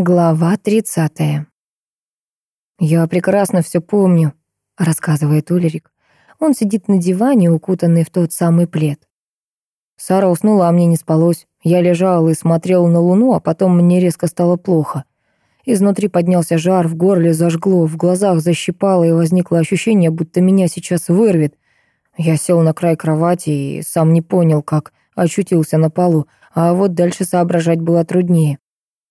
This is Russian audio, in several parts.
Глава 30. «Я прекрасно все помню», — рассказывает Улерик. Он сидит на диване, укутанный в тот самый плед. Сара уснула, а мне не спалось. Я лежал и смотрел на луну, а потом мне резко стало плохо. Изнутри поднялся жар, в горле зажгло, в глазах защипало, и возникло ощущение, будто меня сейчас вырвет. Я сел на край кровати и сам не понял, как очутился на полу, а вот дальше соображать было труднее.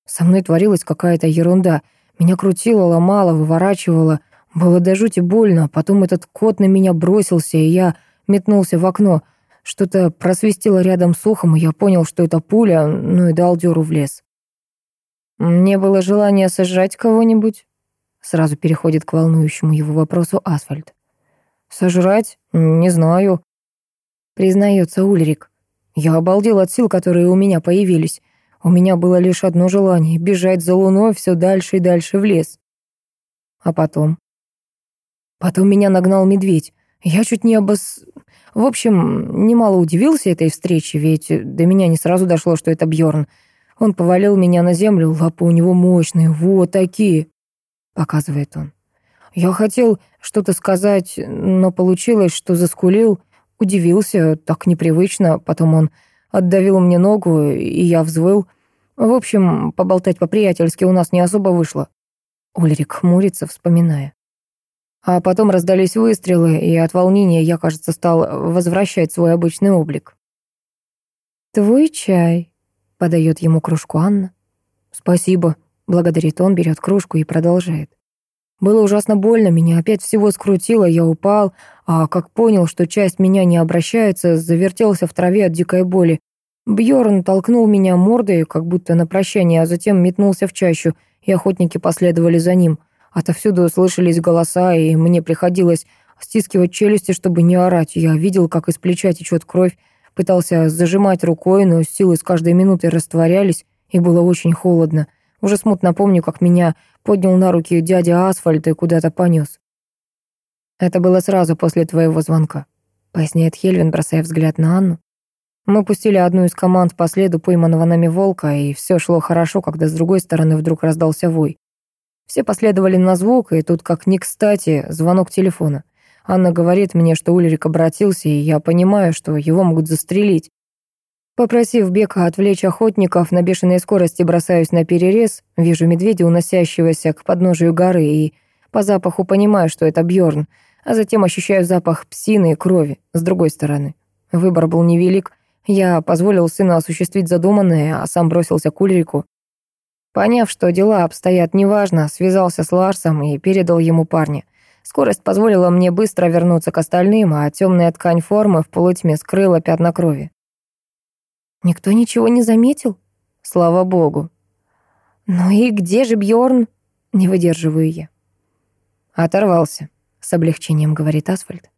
Со мной творилась какая-то ерунда. Меня крутило, ломало, выворачивало. Было до жути больно. Потом этот кот на меня бросился, и я метнулся в окно. Что-то просвистело рядом с ухом, и я понял, что это пуля, ну и дал дёру в лес. «Не было желания сожрать кого-нибудь?» Сразу переходит к волнующему его вопросу асфальт. «Сожрать? Не знаю», — признается Ульрик. «Я обалдел от сил, которые у меня появились. У меня было лишь одно желание — бежать за луной все дальше и дальше в лес. А потом? Потом меня нагнал медведь. Я чуть не обос... В общем, немало удивился этой встрече, ведь до меня не сразу дошло, что это Бьорн. Он повалил меня на землю, лапы у него мощные, вот такие, показывает он. Я хотел что-то сказать, но получилось, что заскулил, удивился, так непривычно. Потом он отдавил мне ногу, и я взвыл. В общем, поболтать по-приятельски у нас не особо вышло. Ульрик хмурится, вспоминая. А потом раздались выстрелы, и от волнения я, кажется, стал возвращать свой обычный облик. «Твой чай», — подает ему кружку Анна. «Спасибо», — благодарит он, берет кружку и продолжает. «Было ужасно больно, меня опять всего скрутило, я упал, а как понял, что часть меня не обращается, завертелся в траве от дикой боли. Бьорн толкнул меня мордой, как будто на прощание, а затем метнулся в чащу, и охотники последовали за ним. Отовсюду слышались голоса, и мне приходилось стискивать челюсти, чтобы не орать. Я видел, как из плеча течет кровь, пытался зажимать рукой, но силы с каждой минутой растворялись, и было очень холодно. Уже смутно помню, как меня поднял на руки Мы пустили одну из команд по следу пойманного нами волка, и все шло хорошо, когда с другой стороны вдруг раздался вой. Все последовали на звук, и тут, как ни кстати, звонок телефона. Анна говорит мне, что Ульрик обратился, и я понимаю, что его могут застрелить. Попросив Бека отвлечь охотников, на бешеной скорости бросаюсь на перерез, вижу медведя, уносящегося к подножию горы, и по запаху понимаю, что это Бьорн, а затем ощущаю запах псины и крови с другой стороны. Выбор был невелик, я позволил сыну осуществить задуманное, а сам бросился к Ульрику. Поняв, что дела обстоят неважно, связался с Ларсом и передал ему парня. Скорость позволила мне быстро вернуться к остальным, а темная ткань формы в полутьме скрыла пятна крови. «Никто ничего не заметил?» «Слава богу!» «Ну и где же Бьорн? «Не выдерживаю я». «Оторвался», — с облегчением говорит Асфальт,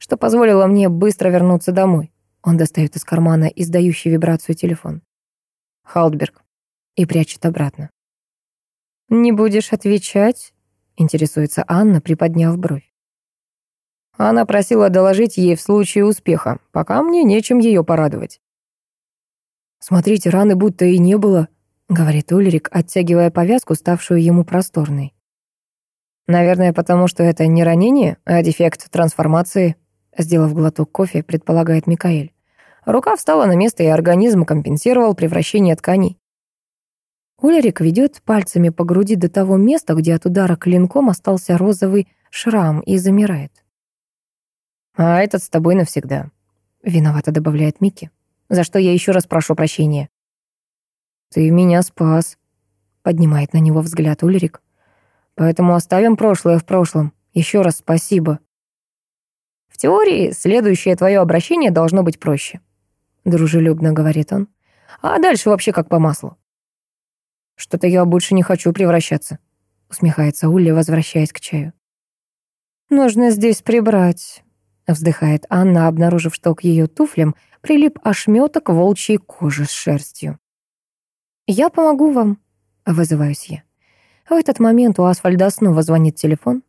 что позволило мне быстро вернуться домой. Он достает из кармана издающий вибрацию телефон. Халдберг. И прячет обратно. «Не будешь отвечать?» — интересуется Анна, приподняв бровь. Она просила доложить ей в случае успеха, пока мне нечем ее порадовать. «Смотрите, раны будто и не было», — говорит Ульрик, оттягивая повязку, ставшую ему просторной. «Наверное, потому что это не ранение, а дефект трансформации», — сделав глоток кофе, предполагает Микаэль. Рука встала на место, и организм компенсировал превращение тканей. Ульрик ведет пальцами по груди до того места, где от удара клинком остался розовый шрам и замирает. «А этот с тобой навсегда», — виновато добавляет Микки за что я еще раз прошу прощения. «Ты меня спас», — поднимает на него взгляд Ульрик. «Поэтому оставим прошлое в прошлом. Еще раз спасибо». «В теории следующее твое обращение должно быть проще. Дружелюбно говорит он. А дальше вообще как по маслу. Что-то я больше не хочу превращаться. Усмехается Улья, возвращаясь к чаю. Нужно здесь прибрать. Вздыхает Анна, обнаружив, что к ее туфлям прилип ошметок волчьей кожи с шерстью. «Я помогу вам», — вызываюсь я. В этот момент у Асфальда снова звонит телефон.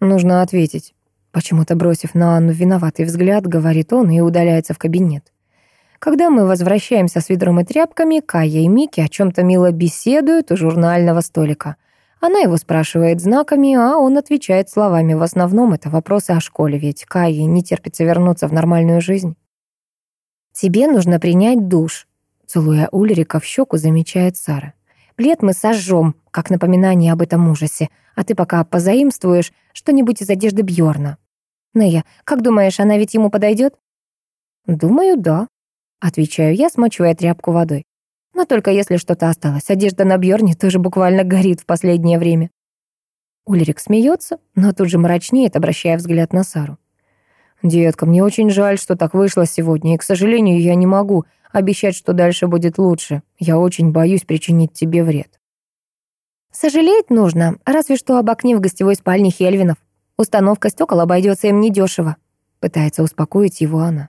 «Нужно ответить», Почему-то бросив на Анну виноватый взгляд, говорит он и удаляется в кабинет. Когда мы возвращаемся с ведром и тряпками, Кая и Микки о чем-то мило беседуют у журнального столика. Она его спрашивает знаками, а он отвечает словами. В основном это вопросы о школе, ведь Кае не терпится вернуться в нормальную жизнь. «Тебе нужно принять душ», — целуя Ульрика в щеку, замечает Сара. «Плед мы сожжем, как напоминание об этом ужасе, а ты пока позаимствуешь что-нибудь из одежды Бьорна. Нея, как думаешь, она ведь ему подойдет? Думаю, да, отвечаю я, смачивая тряпку водой. Но только если что-то осталось. Одежда на Бьорне тоже буквально горит в последнее время. Ульрик смеется, но тут же мрачнеет, обращая взгляд на Сару. «Детка, мне очень жаль, что так вышло сегодня, и, к сожалению, я не могу обещать, что дальше будет лучше. Я очень боюсь причинить тебе вред». Сожалеть нужно, разве что об окне в гостевой спальне Хельвинов. Установка стекол обойдется им недешево. Пытается успокоить его она.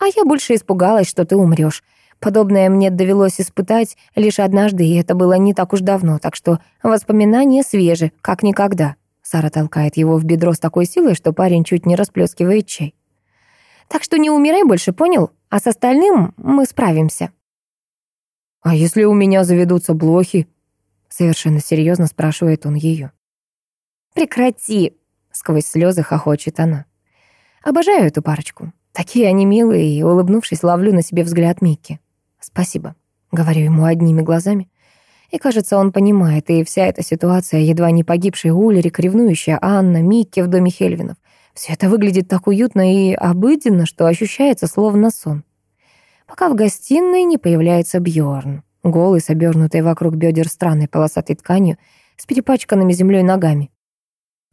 А я больше испугалась, что ты умрешь. Подобное мне довелось испытать лишь однажды, и это было не так уж давно, так что воспоминания свежи, как никогда. Сара толкает его в бедро с такой силой, что парень чуть не расплескивает чай. Так что не умирай больше, понял? А с остальным мы справимся. А если у меня заведутся блохи? совершенно серьезно спрашивает он ее. «Прекрати!» — сквозь слезы хохочет она. «Обожаю эту парочку. Такие они милые, и, улыбнувшись, ловлю на себе взгляд Микки. «Спасибо», — говорю ему одними глазами. И, кажется, он понимает, и вся эта ситуация, едва не погибший Улерик, ревнующая Анна, Микки в доме Хельвинов, все это выглядит так уютно и обыденно, что ощущается словно сон. Пока в гостиной не появляется Бьорн голый, с обернутой вокруг бедер странной полосатой тканью, с перепачканными землей ногами.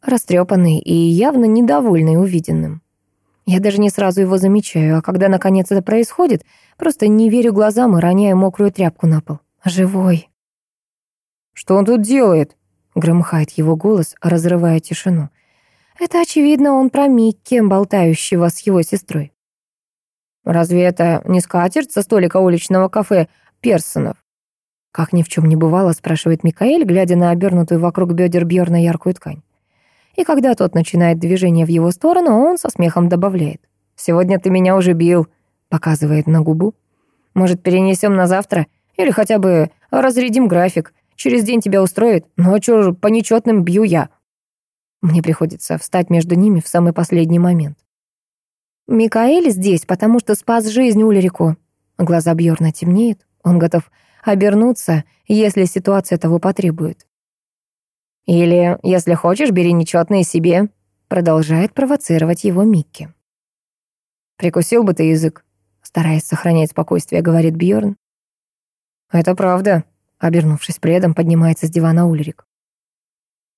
Растрепанный и явно недовольный увиденным. Я даже не сразу его замечаю, а когда наконец это происходит, просто не верю глазам и роняю мокрую тряпку на пол. Живой. «Что он тут делает?» — громыхает его голос, разрывая тишину. Это, очевидно, он про Микки, болтающего с его сестрой. «Разве это не скатерть со столика уличного кафе Персонов?» Как ни в чем не бывало, спрашивает Микаэль, глядя на обернутую вокруг бедер Бьерна яркую ткань. И когда тот начинает движение в его сторону, он со смехом добавляет. «Сегодня ты меня уже бил», — показывает на губу. «Может, перенесем на завтра? Или хотя бы разрядим график. Через день тебя устроит, но чё по нечетным бью я». Мне приходится встать между ними в самый последний момент. «Микаэль здесь, потому что спас жизнь Улерику». Глаза Бьорна темнеют. Он готов обернуться, если ситуация того потребует. «Или, если хочешь, бери нечетные себе», — продолжает провоцировать его Микки. «Прикусил бы ты язык», — стараясь сохранять спокойствие, говорит Бьорн. «Это правда», — обернувшись пледом, поднимается с дивана Ульрик.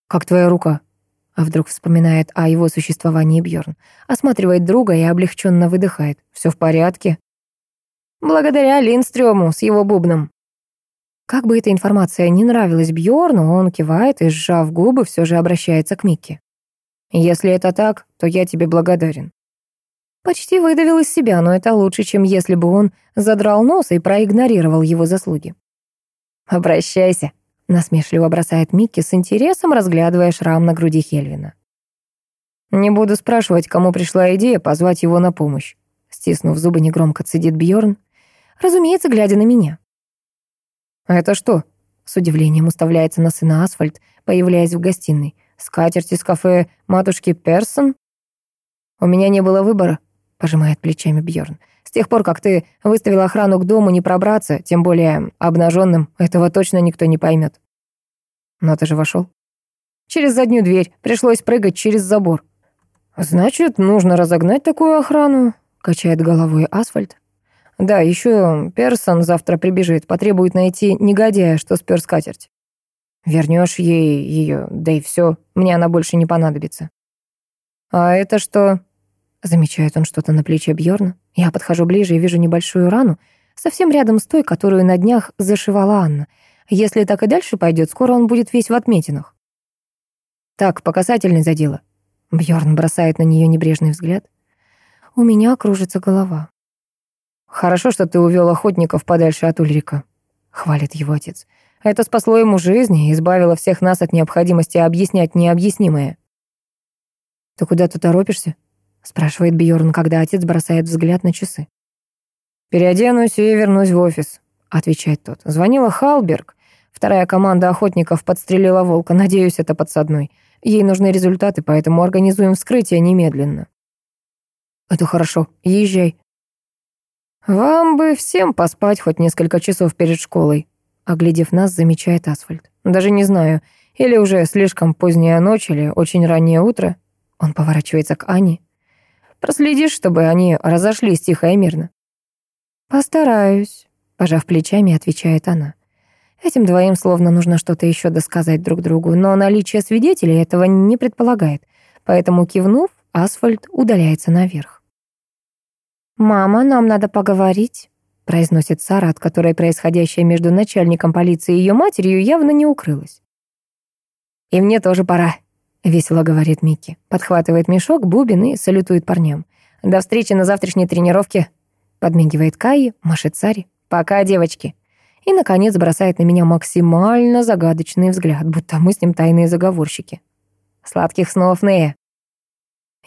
«Как твоя рука?» А вдруг вспоминает о его существовании Бьорн, осматривает друга и облегченно выдыхает. «Все в порядке?» «Благодаря Линстрёму с его бубном», как бы эта информация не нравилась Бьорну, он кивает и, сжав губы, все же обращается к Микке. «Если это так, то я тебе благодарен». Почти выдавил из себя, но это лучше, чем если бы он задрал нос и проигнорировал его заслуги. «Обращайся», — насмешливо бросает Микки с интересом, разглядывая шрам на груди Хельвина. «Не буду спрашивать, кому пришла идея позвать его на помощь», — стиснув зубы, негромко цедит Бьорн. «Разумеется, глядя на меня». А «Это что?» С удивлением уставляется на сына асфальт, появляясь в гостиной. «Скатерть из кафе матушки Персон?» «У меня не было выбора», — пожимает плечами Бьорн. «С тех пор, как ты выставил охрану к дому, не пробраться, тем более обнаженным, этого точно никто не поймет». «Но ты же вошел. «Через заднюю дверь. Пришлось прыгать через забор». «Значит, нужно разогнать такую охрану», — качает головой асфальт. Да, еще Персон завтра прибежит, потребует найти негодяя, что спер скатерть. Вернешь ей ее, да и все, мне она больше не понадобится. А это что? Замечает он что-то на плече Бьорна. Я подхожу ближе и вижу небольшую рану, совсем рядом с той, которую на днях зашивала Анна. Если так и дальше пойдет, скоро он будет весь в отметинах. Так, по касательной задела. Бьорн бросает на нее небрежный взгляд. У меня кружится голова. «Хорошо, что ты увел охотников подальше от Ульрика», — хвалит его отец. «Это спасло ему жизнь и избавило всех нас от необходимости объяснять необъяснимое». «Ты куда-то торопишься?» — спрашивает Бьорн, когда отец бросает взгляд на часы. «Переоденусь и вернусь в офис», — отвечает тот. «Звонила Халберг. Вторая команда охотников подстрелила волка. Надеюсь, это подсадной. Ей нужны результаты, поэтому организуем вскрытие немедленно». «Это хорошо. Езжай». «Вам бы всем поспать хоть несколько часов перед школой», — оглядев нас, замечает Асфальт. «Даже не знаю, или уже слишком поздняя ночь, или очень раннее утро». Он поворачивается к Ане. «Проследишь, чтобы они разошлись тихо и мирно». «Постараюсь», — пожав плечами, отвечает она. Этим двоим словно нужно что-то еще досказать друг другу, но наличие свидетелей этого не предполагает, поэтому, кивнув, асфальт удаляется наверх.«Мама, нам надо поговорить», — произносит Сара, от которой происходящее между начальником полиции и ее матерью явно не укрылось. «И мне тоже пора», — весело говорит Микки. Подхватывает мешок, бубен и салютует парням. «До встречи на завтрашней тренировке», — подмигивает Каи, машет Саре. «Пока, девочки». И, наконец, бросает на меня максимально загадочный взгляд, будто мы с ним тайные заговорщики. «Сладких снов, Нея!»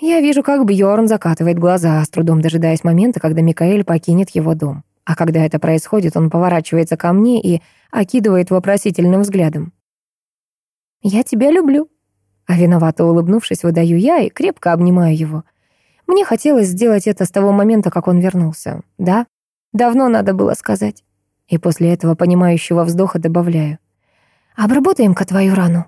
Я вижу, как Бьорн закатывает глаза, с трудом дожидаясь момента, когда Микаэль покинет его дом. А когда это происходит, он поворачивается ко мне и окидывает вопросительным взглядом. «Я тебя люблю». А виновато улыбнувшись, выдаю я и крепко обнимаю его. Мне хотелось сделать это с того момента, как он вернулся. Да, давно надо было сказать. И после этого понимающего вздоха добавляю. «Обработаем-ка твою рану».